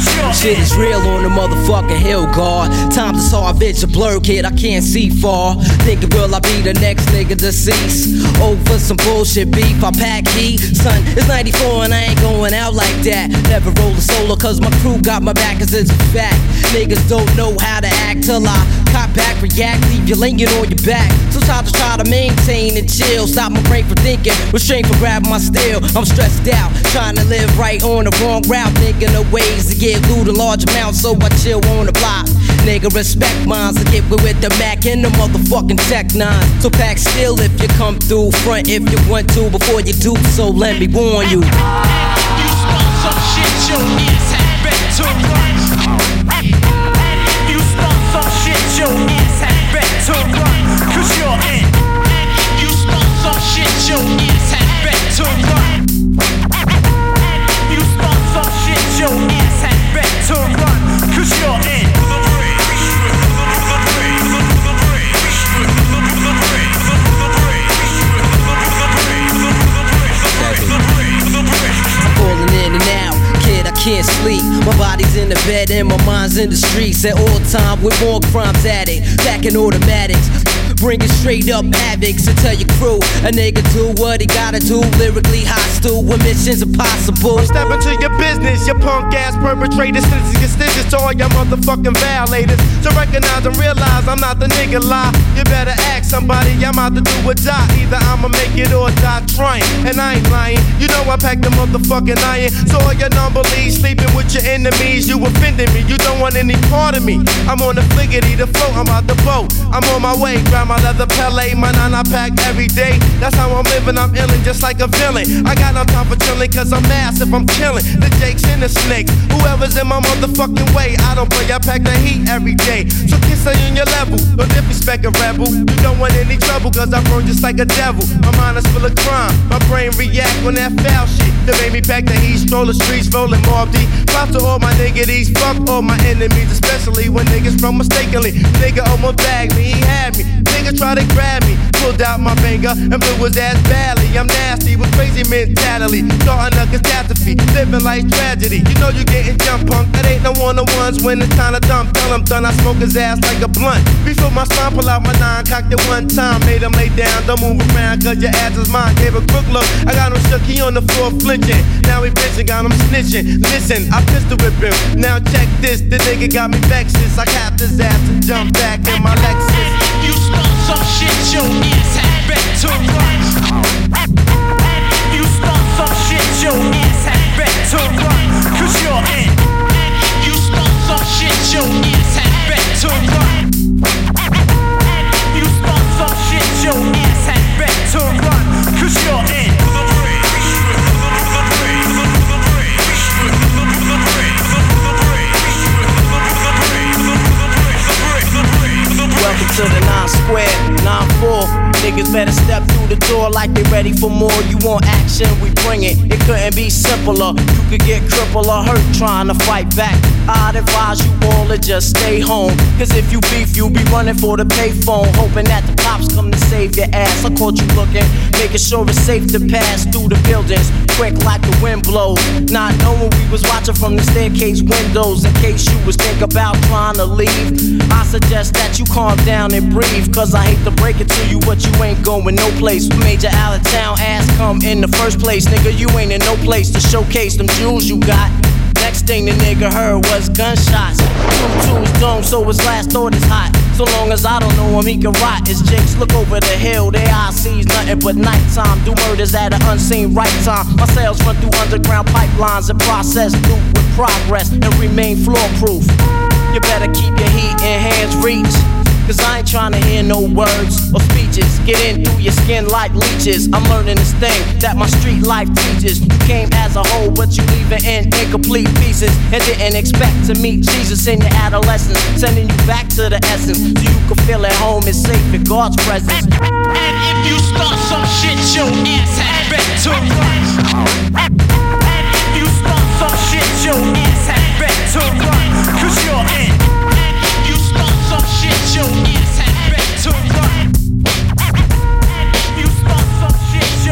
shit is real on the motherfucking hill, guard. Times is hard, vision blur, kid, I can't see far. Thinking, will I be the next nigga deceased? Over some bullshit beef, I pack heat. Son, it's 94 and I ain't going out like that. Never roll a solo, cause my crew got my back, cause it's a fact. Niggas don't know how to act till I back, react, leave you laying on your back. Sometimes I try to maintain and chill, stop my brain from thinking, restrain from grabbing my steel. I'm stressed out, trying to live right on the wrong route, thinking of ways to get loot in large amounts, so I chill on the block. Nigga, respect mines, I get with the Mac and the motherfucking Tech 9. So pack still if you come through, front if you want to, before you do so, let me warn you. You start some shit, your ass had better run. Sleep. My body's in the bed and my mind's in the streets at all time with more crimes it. Packing automatics. Bringing straight up havocs to tell your crew. A nigga do what he gotta do. Lyrically hostile when missions impossible. I'm stepping to your business, your punk ass perpetrators. Stitches to all your motherfucking violators. To recognize and realize I'm not the nigga lie. You better ask somebody, I'm out to do or die. Either I'ma make it or die trying. And I ain't lying, you know I pack the motherfucking iron. So all your non-beliefs, sleeping with your enemies, you offending me. You don't want any part of me. I'm on the fliggity, the float, I'm out the boat. I'm on my way, grab my leather Pelle, my nine I pack every day. That's how I'm living, I'm illin' just like a villain. I got no time for chillin' cause I'm massive, I'm killin'. The jakes and the snakes, whoever's in my motherfucking way. I don't play, I pack the heat every day. Disrespect a rebel. Don't want any trouble cause I burn just like a devil. My mind is full of crime, my brain react when that foul shit. That made me pack the heat, stroll the streets, rolling Mob D. Props to all my niggas, fuck all my enemies, especially when niggas from mistakenly. Nigga almost bagged me, he had me. Nigga try to grab me, pulled out my finger and blew his ass badly. I'm nasty with crazy mentality, starting a catastrophe, living like tragedy. You know you getting jump punk, that ain't no one on ones when it's time to dump. Tell him done, I smoke his ass like a blunt. Refill my spine, pull out my nine, cocked it one time, made him lay down. Don't move around, cause your ass is mine. Gave a crook look, I got him shook, he on the floor flinching. Now he bitching, got him snitching. Listen, I pistol whip him. Now check this, the nigga got me vexed I capped his ass and jumped back in my Lexus. You start up to the nine square, nine four. Niggas better step through the door like they ready for more. You want action, we bring it. It couldn't be simpler. You could get crippled or hurt trying to fight back. I'd advise you all to just stay home. Cause if you beef, you'll be running for the payphone. Hoping that the cops come to save your ass. I caught you looking, making sure it's safe to pass through the buildings. Quick like the wind blows. Not knowing we was watching from the staircase windows. In case you was think about trying to leave. I suggest that you calm down and breathe. Cause I hate to break it to you, but you ain't going no place. Major out of town ass come in the first place. Nigga, you ain't in no place to showcase them jewels you got. Next thing the nigga heard was gunshots. Two twos dome, so his last thought is hot. So long as I don't know him, he can rot. His jakes look over the hill, they eye sees nothing but nighttime. Do murders at an unseen right time. My sales run through underground pipelines and process through with progress and remain floor proof. You better keep your heat in hands reach. Cause I ain't trying to hear no words or speeches. Get in through your skin like leeches. I'm learning this thing that my street life teaches. You came as a whole, but you leaving in incomplete pieces. And didn't expect to meet Jesus in your adolescence. Sending you back to the essence so you can feel at home and safe in God's presence. And if you start some shit, your ass had better run. If you start some shit, your ass had better run.